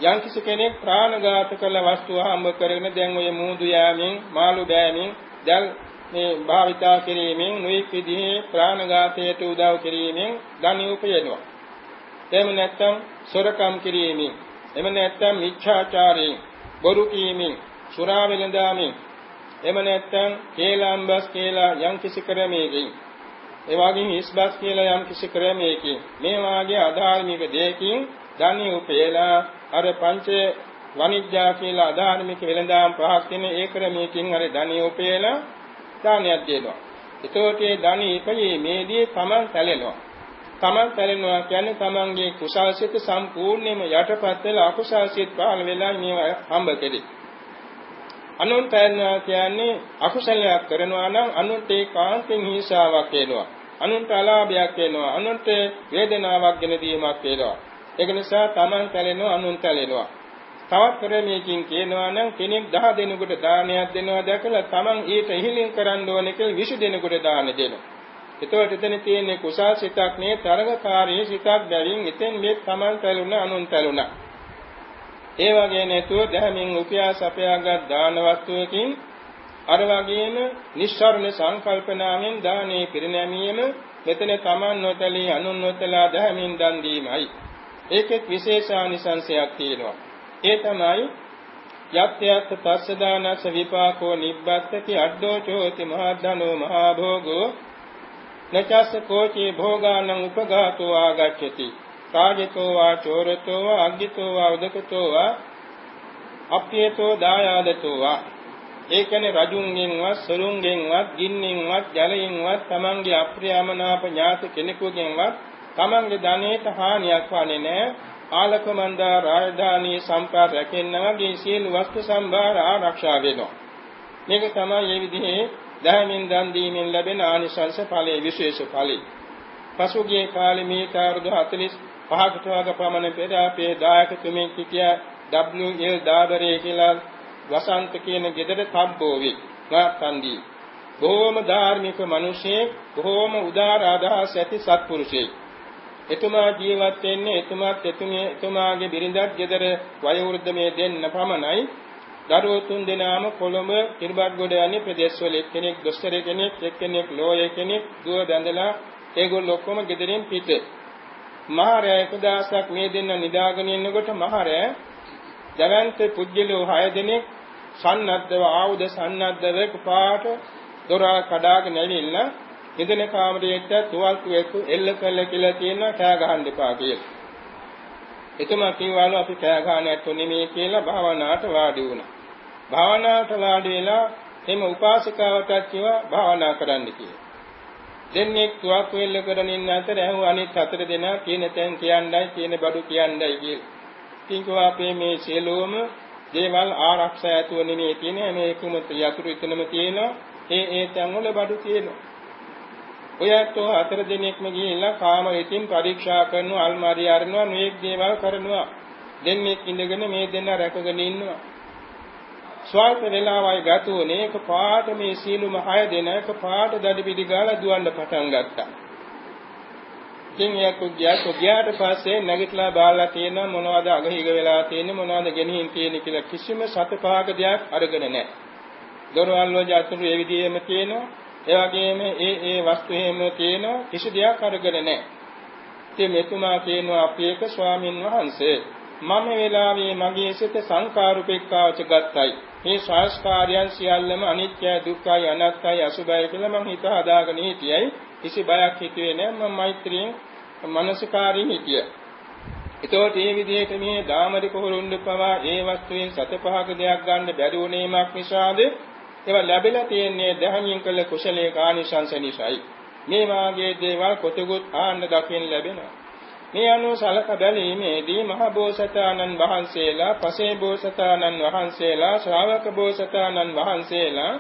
යම් කිසි කෙනෙක් ප්‍රාණඝාත කළ වස්තුව හම්බ කරගෙන දැන් ඔය මූදු යෑමෙන් මාළු බෑමෙන් දැන් මේ භාවිතා කිරීමෙන් නොඑක් විදිහේ ප්‍රාණඝාතයට උදව් කිරීමෙන් ධනිය උපයනවා. එහෙම නැත්නම් සොරකම් කිරීමෙන් එහෙම නැත්නම් මිච්ඡාචාරයෙන් බොරු කීමෙන් සුරා වෙළඳාමෙන් එහෙම නැත්නම් කේලම්බස් කියලා යම් කිසි ක්‍රමයකින් ඒ වගේම හිස්බස් කියලා යම් කිසි ක්‍රමයකින් මේ වාගේ අධාර්මික දෙයකින් ධනිය උපේලා අර පංච වනිජ්ජා කියලා අධාර්මික වෙළඳාම් පහක් තියෙන ඒ ක්‍රමයකින් අර ධනිය උපේලා දානයක් දෙනවා. ඒතකොට මේ ධනිය ඉපීමේදී තමන් සැලෙනවා. තමන් සැලෙනවා කියන්නේ තමන්ගේ කුසල්සිත සම්පූර්ණයෙන්ම යටපත් වෙලා අකුසල්සිත පහළ වෙලා මේවා හම්බ කෙරේ. අනුන්ට යනවා කියන්නේ අකුසලයක් කරනවා නම් අනුන්ට ඒකාන්තෙන් හිංසාවක් වෙනවා. අනුන්ට අලාභයක් වෙනවා. අනුන්ට වේදනාවක් ගෙන දීමක් වෙනවා. ඒක නිසා Taman කැලෙනවා අනුන් කැලෙනවා. තවත් ක්‍රමයකින් කියනවා නම් කෙනෙක් 10 දෙනෙකුට දානයක් දෙනවා දැකලා Taman ඊට ඉහිලින් කරන්න ඕනේ කියලා 20 දෙනෙකුට දාන දෙනවා. එතකොට එතන තියෙන්නේ කුසල් සිතක් නේ තරගකාරී සිතක් බැවින් එතෙන් මේ Taman කැලුණා අනුන් කැලුණා. ඒ වගේ නැතුව දැහැමින් උපයා සපයාගත් දාන වස්තුවකින් අර වගේම නිස්සාරණ සංකල්පනාවෙන් දානේ පිරිනැමීම මෙතන තමන් නොතලී අනුන් නොතලා දැහැමින් දන් දීමයි. ඒකෙත් විශේෂානිසංශයක් තියෙනවා. ඒ තමයි යත් යත් පස්සදානස විපාකෝ නිබ්බත්තති අඩ්ඩෝ චෝති මහද්ධනෝ මහා භෝගෝ නචස්ස කෝචි භෝගානං උපඝාතෝ ආගච්ඡති. කාජිතෝ වා චෝරතෝ වා අග්ගිතෝ වා උදකතෝ වා අප්පියතෝ දායාදතෝ වා. ඒ කියන්නේ රජුන්ගෙන්වත් සරුන්ගෙන්වත් ගින්නෙන්වත් ජලයෙන්වත් තමන්ගේ අප්‍රියමනාප ඥාති කෙනෙකුගෙන්වත් තමන්ගේ ධනෙට හානියක් වන්නේ නැහැ ආලකමන්දා රාජධානී සම්පත රැකෙන්න වගේ සියලු වස්තු සම්භාර ආරක්ෂා වෙනවා. මේක තමයි මේ විදිහේ දහමින් දන් දීමෙන් ලැබෙන ආනිසංස ඵලයේ විශේෂ ඵලයි. පසුගිය කාලේ මේ අවුරුදු 40 පහකට වගේ පමණ පෙර අපේ දායක තුමෙක් හිටියා W.L. දාබරේ කියලා වසන්ත කියන ගෙදර තබ්බෝවි නාත්තන්දී බොහෝම ධාර්මික මිනිසෙක් බොහෝම උදාර අදහස් ඇති සත්පුරුෂයෙක්. එතුමා ජීවත් වෙන්නේ එතුමාත් එතුමිය එතුමාගේ බිරිඳත් ගෙදර වයෝවෘද්ධ මේ දෙන්න පමණයි දරුවෝ තුන් දෙනාම කොළඹ කිරිබත්ගොඩ යන්නේ ප්‍රදේශවල එක්කෙනෙක් දොස්තර කෙනෙක් එක්කෙනෙක් ලෝය කෙනෙක් දුව බැඳලා ඒගොල්ලෝ ඔක්කොම ගෙදරින් පිට. මහරය 1000ක් මේ දෙන්න නිදාගෙන ඉන්නකොට මහරය ජවන්ත පුජ්‍යලෝ 6 දෙනෙක් සන්නද්ධව ආයුධ සන්නද්ධව පාට දොර කඩාගෙන ඇවිල්ලා ඉදෙන කාමරයට තුවල්කුවෙක් එල්ල කළ කියලා කියනවා කෑ ගහන්න එපා කියලා. එතුමා කිව්වලු අපි කෑ ගහන්න ඇත්තෝ නෙමෙයි කියලා භාවනාවට වාඩි වුණා. භාවනාවට වාඩි වෙලා එම උපාසිකාවටත් කිව්වා භාවනා කරන්න කියලා. දෙන්නේ තුවක්කු එල්ල කරගෙන ඉන්න අතර ඇහුව අනිත් හතර දෙනා කියන තැන් කියන්නයි කියන බඩු කියන්නයි කියලා. තින්කෝ අපේ මේ සියලුම දේවල් ආරක්ෂා ඇතුව නෙමෙයි තියෙන්නේ මේ එකම යතුරු එතනම තියෙනවා. ඒ ඒ තැන් වල බඩු තියෙනවා. ඔයත්ෝ හතර දිනෙකම ගිහිල්ලා කාම ඉතින් පරීක්ෂා කරනවා අල්මාරිය අරනවා මේක දේවල් කරනවා. දෙන්නෙක් ඉඳගෙන මේ දෙන්න රැකගෙන ඉන්නවා. ස්වල්ප වේලාවයි ගත වුණේ එක පාට මේ සීලුම හය දෙන එක පාට දඩි පිටි ගාලා දුවන්න පටන් ගත්තා. ඉතින් එයා කුගියා කුගියාට පස්සේ නැගිටලා බාලා තියෙන මොනවද අගහිග වෙලා තියෙන්නේ මොනවද ගෙනihin තියෙන්නේ කියලා කිසිම සත පහක දෙයක් අරගෙන නැහැ. දොරවල් වල අතුරු ඒ විදිහෙම තියෙනවා. ඒ වගේම ඒ ඒ වස්තු එහෙම තියෙන කිසි දෙයක් අරගෙන නැහැ. ඉතින් මෙතුමා කියනවා අපි එක ස්වාමින් වහන්සේ මම වෙලාවේ මගේ සිත සංකාරුපෙක්කාවච ගත්තයි. මේ සංස්කාරයන් සියල්ලම අනිත්‍යයි දුක්ඛයි අනාත්තයි අසුභයි කියලා මම හිත හදාගෙන හිටියයි. කිසි බයක් හිතුවේ නැහැ. මම මෛත්‍රියෙන් මනසකාරී හිටියා. එතකොට මේ විදිහට මේ දාමරික හොරුන්ඩ පවා ඒ වස්තුවෙන් සත පහක දෙයක් ගන්න බැරි වුණේමක් නිසාද ඒවා ලැබිලා තියෙන්නේ දහමින් කළ කුසලයේ කානිසංස නිසායි. මේ වාගේ දේවල් කොටගොත් ආන්න දකින්න ලැබෙනවා. මේ අනුව සලක බැලීමේදී මහ බෝසතාණන් වහන්සේලා, පසේ බෝසතාණන් වහන්සේලා, ශ්‍රාවක බෝසතාණන් වහන්සේලා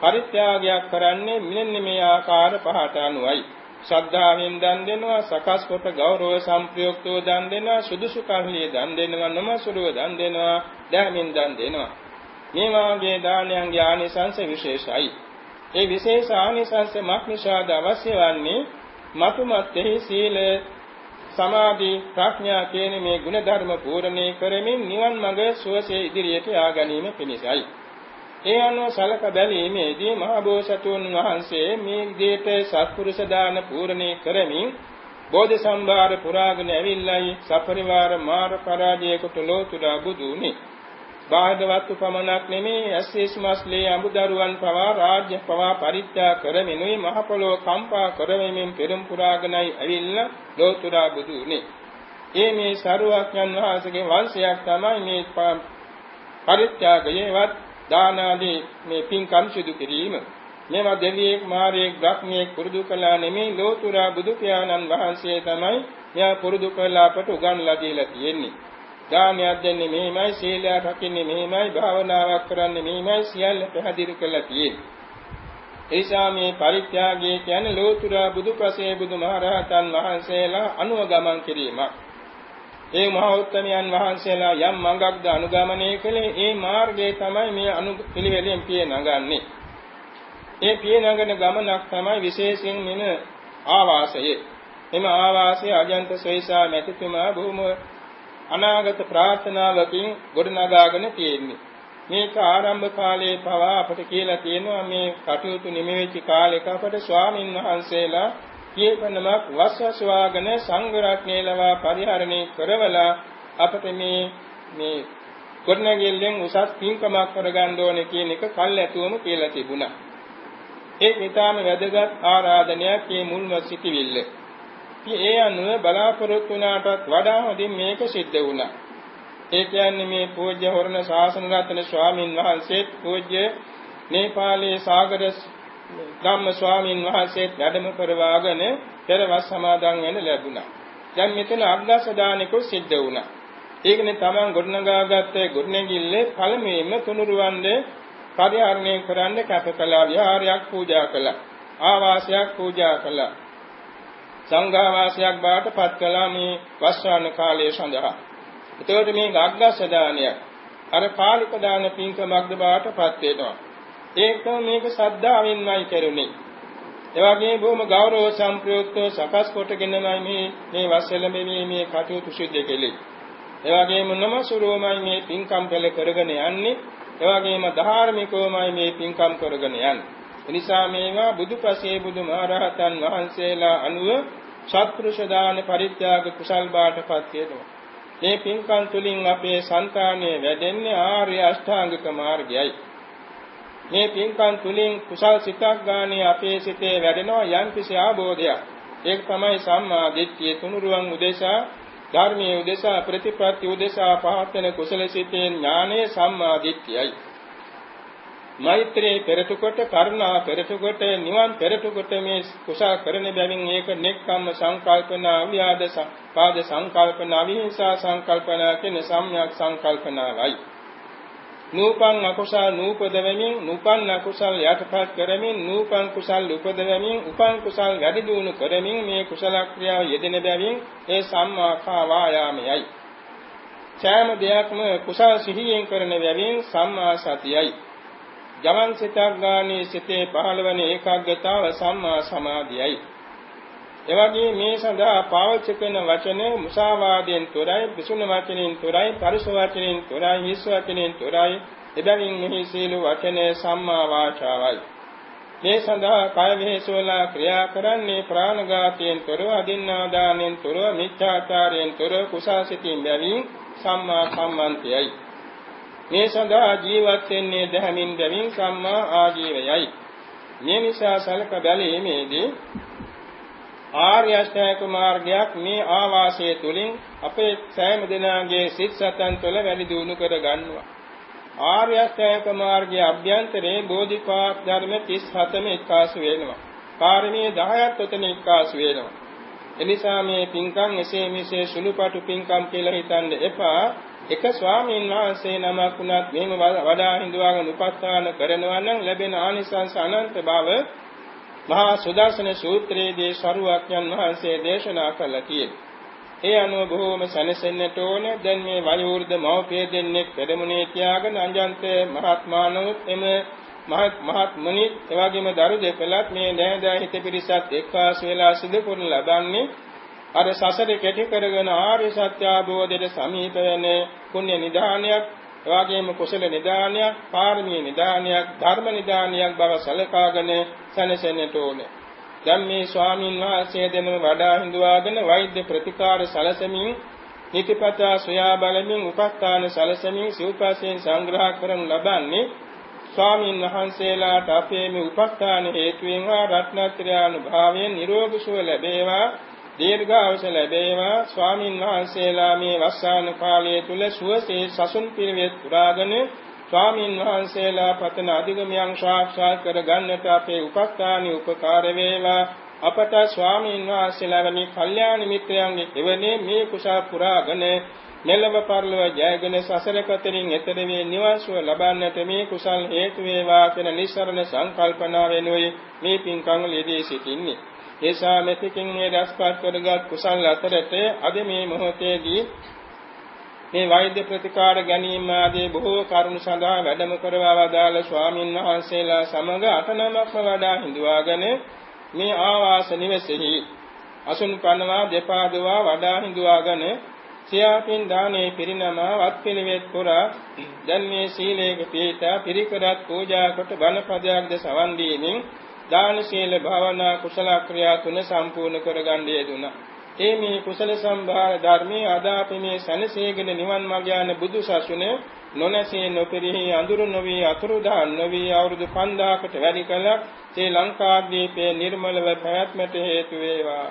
පරිත්‍යාගයක් කරන්නේ මෙන්න මේ ආකාර පහට අනුවයි. ශ්‍රද්ධාවෙන් දන් දෙනවා, සකස් කොට ගෞරව සම්ප්‍රයුක්තව දන් දෙනවා, සුදුසු කල්හිය දන් දෙනවා, නමසුරුව දන් දෙනවා, දැමින් දන් දෙනවා. මේ වාගේ දානයන්ගේ ආනිසංස විශේෂයි. ඒ විශේෂ ආනිසංස මක්නිෂාද අවශ්‍ය වන්නේ මතුමත්ෙහි සීල සමාධි ප්‍රඥා කියන මේ ගුණ ධර්ම පූර්ණේ කරමින් නිවන් මඟ සුවසේ ඉදිරියට යා ගැනීම පිණිසයි. ඒ අනුව සලක බැලීමේදී මහ බෝසතුන් වහන්සේ මේ විදිහට සත්පුරුෂ දාන පූර්ණේ කරමින් බෝධි සම්භාර පුරාගෙන ඇවිල්ලායි සපරිවාර මාර පරාජයකට ලෝතුරා බුදුනි. බාහිරවත්තු පමණක් නෙමේ ඇස්සිස් මස්ලේ අඹදරුවන් පවා රාජ්‍ය පවා පරිත්‍යාග කරමිනුයි මහ පොළොව කම්පා කරමින් පෙරම් පුරාගෙනයි ඇවිල්ලා ලෝතුරා බුදු උනේ. ඒ මේ සරුවක්යන් වහන්සේගේ වංශයක් තමයි මේ පරිත්‍යාගයේවත් දාන ආදී මේ පින්කම් සිදු කිරීම. මේවා දෙවියෙක් මාරයෙක් බ්‍රහ්මියෙක් පුරුදු කළා නෙමේ ලෝතුරා බුදු පියාණන් වහන්සේ තමයි මෙයා පුරුදු කළා අපට උගන්ලා දීලා තියෙන්නේ. දානයක් දෙන්නේ මෙහිමයි, සීලයක් රකින්නේ මෙහිමයි, භාවනාවක් කරන්නේ මෙහිමයි සියල්ල පැහැදිලි කරලා තියෙන්නේ. එනිසා මේ පරිත්‍යාගය කියන්නේ ලෝතුරා බුදුපසේ බුදුමහරහතන් වහන්සේලා අනුව ගමන් කිරීමක්. ඒ මහා උත්තමයන් වහන්සේලා යම් මඟක්ද අනුගමනය කළේ ඒ මාර්ගයේ තමයි මේ අනුපිළිවෙලෙන් පිය නගන්නේ. ඒ පිය නගන ගමනක් තමයි විශේෂයෙන් මෙන ආවාසය. එම ආවාසය අජන්ත සොයිසා මෙතුමා බොහොම අනාගත ප්‍රාර්ථනාවකින් ගොඩනගාගෙන තියෙන්නේ. මේක ආරම්භ කාලයේ පවා අපට කියලා තියෙනවා මේ කටයුතු නිමෙවිච්ච කාලෙක අපට ස්වාමින් වහන්සේලා කීපනමක් වස්වස්වාගෙන සංඝ රත්නය ලවා පරිහරණය කරවලා අපට මේ මේ ගොඩනැගිල්ලෙන් උසස් පින්කමක් කරගන්න ඕනේ කියන එක කල්ැතුවම කියලා තිබුණා. ඒ නිතාම වැදගත් ආරාධනයක් මේ මුල්ම සිටිවිල්ල. ඒ අනුව බලාපොරොත්තු වුණාටත් වඩා හොඳින් මේක සිද්ධ වුණා. ඒ කියන්නේ මේ පූජ්‍ය හොරණ ශාසන රත්න ස්වාමින් වහන්සේත් පූජ්‍ය නේපාලයේ සාගර ධම්ම ස්වාමින් වහන්සේත් වැඩම කරවාගෙන පෙරවස් සමාදන් වෙන්න ලැබුණා. දැන් මෙතන අග්ගස දානිකෝ සිද්ධ වුණා. ඒකනේ තමන් ගොඩනගාගත්ත ගොඩනැගිල්ලේ පළමුවෙන්ම තුනුරුවන්ගේ පරිහරණය කරන්න කැප කළා විහාරයක් පූජා කළා. ආවාසයක් පූජා කළා. සංඝාවාසයක් බවට පත් කළා මේ වස්සාන කාලය සඳහා. එතකොට මේ ගග්ගස්ස දානය අර කාලික දාන පින්කමක්ද බවට පත් වෙනවා. ඒක මේක සද්ධාවෙන්මයි කරුනේ. ඒ වගේ බොහොම ගෞරව සම්ප්‍රයුක්තව සකස් කොටගෙනමයි මේ මේ වස්සල මේ මේ කටයුතු සිද්ධ කෙලේ. ඒ වගේම නමසුරුවමයි මේ පින්කම් පෙළ කරගෙන යන්නේ. ඒ වගේම ධාර්මිකවමයි මේ පින්කම් කරගෙන යන්නේ. එනිසා මේවා බුදුපසේ බුදුමහරහතන් වහන්සේලා අනුව සත්පුරුෂ දාන පරිත්‍යාග කුසල් බාටපත් වෙනවා. මේ පින්කම් තුලින් අපේ సంతානය වැඩෙන්නේ ආර්ය අෂ්ටාංගික මාර්ගයයි. මේ පින්කම් තුලින් කුසල් සිතක් ගානේ අපේ සිතේ වැඩෙනවා යම්කිසි ආબોධයක්. ඒක තමයි සම්මා දිට්ඨිය තුනුරුවන් උදෙසා ධර්මයේ උදෙසා ප්‍රතිපත්ති උදෙසා පහත් වෙන කුසල සිතේ ඥානය සම්මා දිට්ඨියයි. මෛත්‍රී පෙරට කොට කරුණා පෙරට කොට නිවන් පෙරට කොට මේ කුසල කරන බැවින් ඒක නෙක්ඛම්ම සංකල්පනා වියාද පාද සංකල්පනා විහිංසා සංකල්පනා කියන සම්‍යක් සංකල්පනාවයි. නූපන් අකුසල් නූපදවමින් නූපන් අකුසල් යටපත් කරමින් නූපන් කුසල් උපදවමින් උපන් කුසල් වැඩි දියුණු කරමින් මේ කුසල ක්‍රියාව යෙදෙන බැවින් ඒ සම්මා කාවායාමයයි. සෑම දෙයක්ම කුසල් සිහියෙන් කරන බැවින් සම්මා සතියයි. ජවන් සිතක් ගානේ සිතේ පහළවන ඒකාග්‍රතාව සම්මා සමාධියයි. එවැගේ මේ සඳහා පාවිච්චි කරන වචන මුසාවාදයෙන් තොරයි, විසුණු වචනෙන් තොරයි, පරිස වචනෙන් තොරයි, හිස් වචනෙන් තොරයි. එබැවින් මෙහි සීල වචනේ සම්මා වාචාවයි. මේ සඳහා කය විහෙසවලා ක්‍රියා කරන්නේ ප්‍රාණඝාතයෙන් තොරව, අදින්නාදානෙන් තොරව, මිච්ඡාචාරයෙන් තොරව, කුසාසිතින් බැවින් සම්මා සම්මන්තයයි. මේ සඳහා ජීවත් වෙන්නේ දැහැමින් බැවින් සම්මා ආජීවයයි. මේ නිසා සලක බැලීමේදී ආර්ය අෂ්ටාංග මාර්ගයක් මේ ආවාසය තුලින් අපේ සෑම දිනාගේ සිත් සතන් තුළ වැඩි දියුණු කර ගන්නවා. ආර්ය අෂ්ටාංග මාර්ගයේ අභ්‍යන්තරේ බෝධිපාක් ධර්ම 37ම එක්කාසු වෙනවා. කාරණේ 10ක් උතන එක්කාසු වෙනවා. එනිසා මේ පින්කම් එසේ මෙසේ සුළුපටු පින්කම් කියලා හිතන්න එපා. එක ස්වාමීන් වහන්සේ නමක් වුණත් මෙහෙම වඩා හිඳුවාගෙන උපස්ථාන කරනවා නම් ලැබෙන ආනිසංස අනන්ත බව මහා සුදර්ශන සූත්‍රයේදී සරුවක්යන් වහන්සේ දේශනා කළා කියලා. ඒ අනුව බොහෝම සැනසෙන්නට ඕන දැන් මේ වයෝවෘද්ධ මව්පිය දෙන්නෙක් පෙරමුණේ තියාගෙන අංජන්ත මහත්මානොත් එම මහත් මහත්මනි එවාගෙම දරු දෙකලත් මේ නෑදෑ හිත පිරිසත් එක්වාස වෙලා සිදු කරන ලබන්නේ අර සසර කෙටි කරගෙන ආර්ය සත්‍ය අවබෝධයට සමීප වෙන පුණ්‍ය නිදානයක් එවාගේම කුසල නිදානයක්, පාරමී නිදානයක්, ධර්ම නිදානයක් බව සලකාගෙන සැනසෙන්නට ඕනේ. දැන් මේ ස්වාමීන් වහන්සේ දෙනම වඩා හිඳුවාගෙන වෛද්‍ය ප්‍රතිකාර සැලසමින් නිතිපතා සොයා බලමින් උපස්ථාන සැලසමින් සිව්පස්යෙන් සංග්‍රහ කරනු ලබන්නේ ස්වාමීන් වහන්සේලාට අපේ මේ උපස්ථාන හේතුවෙන් වා රත්නත්‍රානුභාවයෙන් නිරෝගී සුව ලැබේවා දීර්ඝායුෂ ලැබේවා. ස්වාමින් වහන්සේලා මේ වස්සාන කාලය තුල සුවසේ සසුන් පිරිවෙත් පුරාගෙන ස්වාමින් වහන්සේලා පතන අධිගමයන් සාක්ෂාත් කර ගන්නට අපේ උපස්ථානි උපකාර වේවා අපට ස්වාමීන් වහන්සේලා වැනි කල්යාණ මිත්‍රයන්ගේ එවනේ මේ කුසල පුරාගෙන මෙලව පරලොව ජයගෙන සසර කතරින් එතර වේ නිවාසුව ලබන්නට මේ කුසල් හේතු වේවා කියන නිස්සරණ සංකල්පනා වෙනුයි මේ පින්කම් ලෙදී සිටින්නේ. ඒසා මෙතකින් මේ රැස්පත් කරගත් කුසල් අතරට අද මේ මොහොතේදී මේ වෛද්‍ය ප්‍රතිකාර ගැනීම ආදී බොහෝ කරුණු සඳහා වැඩම කරවා වදාළ ස්වාමින් වහන්සේලා සමග අටනමක්ම වඩා හිඳුවාගෙන මේ ආවාස නිවසේහි අසුන් පනවා දෙපාදවා වඩා හිඳුවාගෙන සියාපින් දානේ පිරිනම වත් පිළිවෙත් පුරා දැන් මේ සීලේක පීඨ පිරිකරත් පූජා කොට බණපදයක්ද සවන් දීමින් දාන සීල භාවනා කුසල ක්‍රියා තුන සම්පූර්ණ කරගන්න යෙදුණා. ඒ මේ කුසල සම්භාර ධර්මයේ අදාපි මේ සනසේගෙන නිවන් මාර්ග යන බුදු සසුනේ නොනැසී නොපෙරෙහි අඳුරු නොවි අතුරුදහන් නොවි අවුරුදු 5000කට වැඩි කල ශ්‍රී ලංකාද්වීපයේ නිර්මලව පැවැත්මට හේතු වේවා.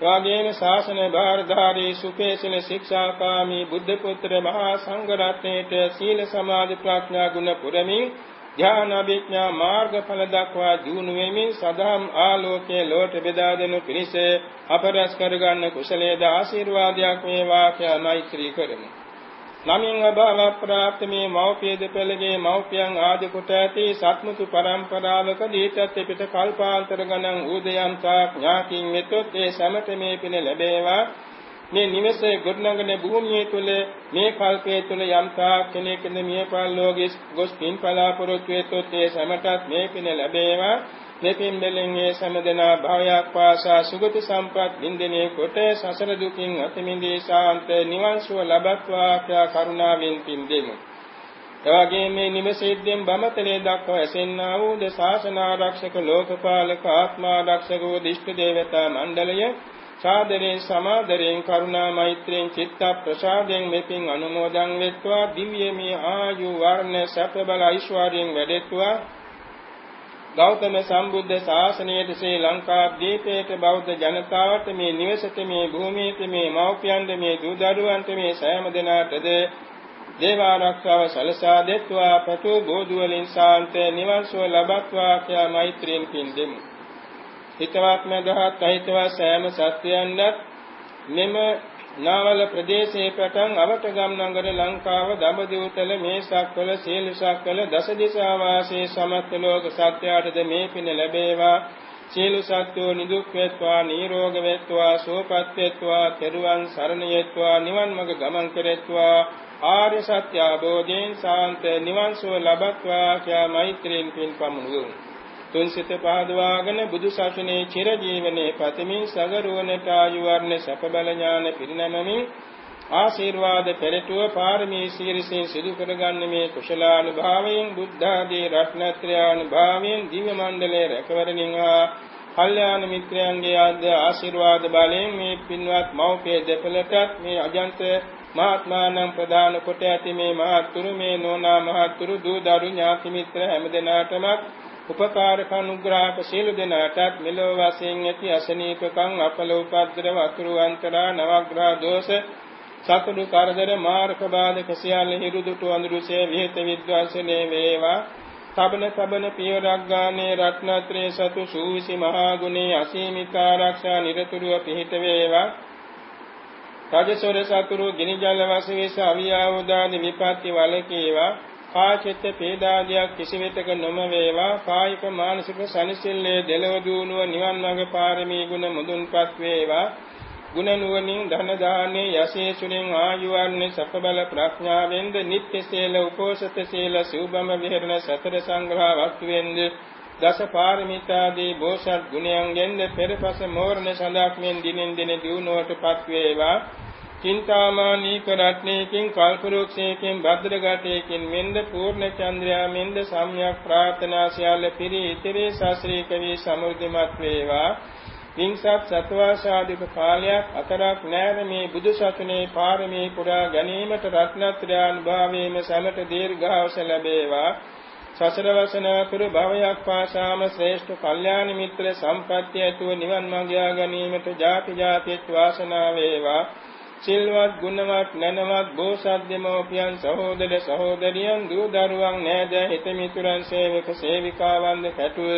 වාගේම ශාසන භාරධාරී සුපේසල ශික්ෂාකාමී බුද්ධ පුත්‍ර මහා සංඝ රත්නයේ සීල සමාධි ප්‍රඥා ගුණ පුරමින් ඥාන අභිඥා මාර්ගඵල දක්වා දිනු වෙමින් සදාම් ආලෝකයේ ලෝට බෙදා දෙනු පිණිස අපරස් කරගන්න කුසලයේද ආශිර්වාදයක් වේවා කියලා මෛත්‍රී කරමු. නමින් අභව ප්‍රාප්ත මේ මෞපිය දෙපළගේ මෞපියන් ආදි කොට ඇති සත්මුතු පරම්පරාවක දීතත් පිට කල්පාන්තර ගණන් ඌදයන්තා ඥාතින් මෙතොත් ඒ සමත මේ පින ලැබේවා මේ නිවසේ ගොඩනගන භූමිය තුල මේ කල්පයේ තුල යම් තාක් කෙනෙකුට මිය පරලෝකයේ ගොස් පින් පලාපොරොත්තු වෙතොත් ඒ සමටත් මේ පින ලැබේවා මෙපින් බැලෙන් මේ සමදනා භවයක් පාසා සුගති සම්පත් වින්දිනේ කොට සසර දුකින් අත මිදී ශාන්ත නිවන් සුව ලබත්වා කියා කරුණාවෙන් පින් දෙමු. එවැගේ මේ නිමසෙද්දෙන් බමතලේ දක්වා ඇසෙන්නා වූ ද ශාසන ආරක්ෂක ලෝකපාලක ආත්මාරක්ෂක වූ දිෂ්ඨ දේවතා මණ්ඩලය සාදරයෙන් සමාදරයෙන් කරුණා මෛත්‍රියෙන් චිත්ත ප්‍රසාදයෙන් මෙපින් අනුමෝදන් වෙත්වා. දිව්‍යමය ආයු වර්ණ සැප බල ඓශ්වර්යයෙන් වැඩෙත්වා. ගෞතම සම්බුද්ධ ශාසනයේ ශ්‍රී ලංකා දීපේට බෞද්ධ ජනතාවට මේ නිවසට මේ භූමියට මේ මව්පියන්ට මේ දූ දරුවන්ට මේ සෑම දෙනාටද දේව ආරක්ෂාව සලසා දෙත්වා. පතු බෝධි වලින් සාන්ත නිවන් සුව ලබත්වා කියා මෛත්‍රියෙන් පින් දෙමු. හිතවත් මදහත් අහිතවත් සෑම සත්‍යයන්වත් මෙම නාවල ප්‍රදේශයේ පටන් අවටගම් නගර ලංකාව දඹදිවතල මේසක්වල සීලසක්වල දස දිසා වාසී සමස්ත ලෝක සත්‍යයටද මේ පින ලැබේවා. සීල සත්‍යෝ නිදුක් වේත්වා නිරෝග වේත්වා සුවපත් වේත්වා තෙරුවන් සරණ යෙත්වා නිවන් මඟ ගමන් කෙරෙත්වා. ආර්ය සත්‍ය අවබෝධයෙන් සාන්ත නිවන් සුව ලබත්වා කියා මෛත්‍රියෙන් පින් පමුණුවමු තුන් සිත පහදවාගෙන බුදු සසුනේ චිර ජීවනයේ පතමින් සගරුවනට ආයු වර්ණ සැප බල ඥාන පිරිනැමමින් ආශිර්වාද පෙරටුව පාරමී සීරිසින් සිදු කරගන්න මේ කුශලානුභාවයෙන් බුද්ධ ආදී රත්නත්‍රයානුභාවයෙන් දිව්‍ය මණ්ඩලයේ රැකවරණින් ආ කල්යාණ මිත්‍රයන්ගේ ආද ආශිර්වාද බලයෙන් මේ පින්වත් මෞපිය දෙපළටත් මේ අජන්ත මහත්මානම් ප්‍රදාන කොට ඇති මේ මහත්තුරු මේ නෝනා මහත්තුරු දූ දරු ඥාති මිත්‍ර හැමදෙනාටම උපකාරක අනුග්‍රහක සියලු දෙනාටත් මෙලොව වශයෙන් ඇති අසනීපකම් අපල උපද්දව අතුරු අන්තරා නවග්‍රහ දෝෂ සතුරු කරදර මාර්ග බාධක සියල්ල හිරුදුට අඳුරුසේ විහෙත විද්වාසනේ වේවා. තබන තබන පියවරක් ගානේ රත්නත්‍රේ සතු සූවිසි මහා ගුණේ අසීමිත ආරක්ෂා නිරතුරුව පිහිට වේවා. රජසොර සතුරු ගිනි ජල වශයෙන් අවියාවදානි විපත්ති වලකේවා කාචිත පේදාදියක් කිසිවෙතක නොම වේවා කායික මානසික සනිසිල්ලේ දෙලව දුණුව නිවන් මාර්ග පාරමී ගුණ මුදුන්පත් වේවා. ගුණ නුවණින් ධන දානේ යසේසුලින් ආයුවන්නේ සප බල ප්‍රඥාවෙන්ද නිත්‍ය සීල උපෝසත සීල සිව්බම විහෙරණ සතර සංග්‍රහ වස්තුවෙන්ද දස පාරමිතාදී බෝසත් ගුණයන්ගෙන්ද පෙරපස මෝරණ සඳක්මෙන් දිනෙන් දින දියුණුවටපත් වේවා. චින්තාමානීක රත්නයකින් කල්පරුක්ෂයකින් භද්‍රගතයකින් මෙන්ද පූර්ණ චන්ද්‍රයා මෙන්ද සම්‍යක් ප්‍රාර්ථනා සියල්ල පිරි ඉතිරි ශාස්ත්‍රීය කවි සමෘද්ධිමත් වේවා. විංසත් සත්වාසාදික කාලයක් අතරක් නැර මේ බුදු සසුනේ පාරමී පුරා ගැනීමට රත්නත්‍රානුභාවයේම සමට දීර්ඝාස ලැබේවා. සසර වසන පුර භවයක් පාසාම ශ්‍රේෂ්ඨ කල්යාණ මිත්‍ර සම්පත්‍ය ඇතුව නිවන් මාර්ගය ගැනීමට ජාති ජාතිත් වාසනාව වේවා. සිල්වත් ගුණවත් නැනවත් බෝසත් දෙමෝපියන් සහෝදර සහෝදරියන් දූ දරුවන් නෑද හිත මිතුරන් සේවක සේවිකාවන්ද කැටුව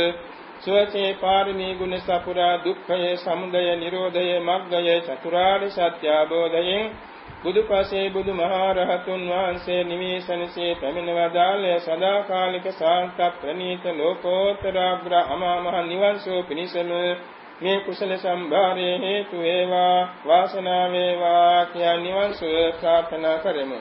සුවසේ පාරමී ගුණ සපුරා දුක්ඛය සමුදය නිරෝධය මග්ගය චතුරාර්ය සත්‍ය අවබෝධයෙන් බුදුපසේ බුදුමහරහතුන් වහන්සේ නිවේසනසේ පැමිණ වදාළේ සදාකාලික සාන්ත ප්‍රණීත ලෝකෝත්තරාග්‍ර අමා මහ නිවන් සෝ පිණිසම මේ කුසල සම්භාරයේ හේතු වේවා වාසනාව වේවා කියන නිවන් සුව ප්‍රාර්ථනා කරමු.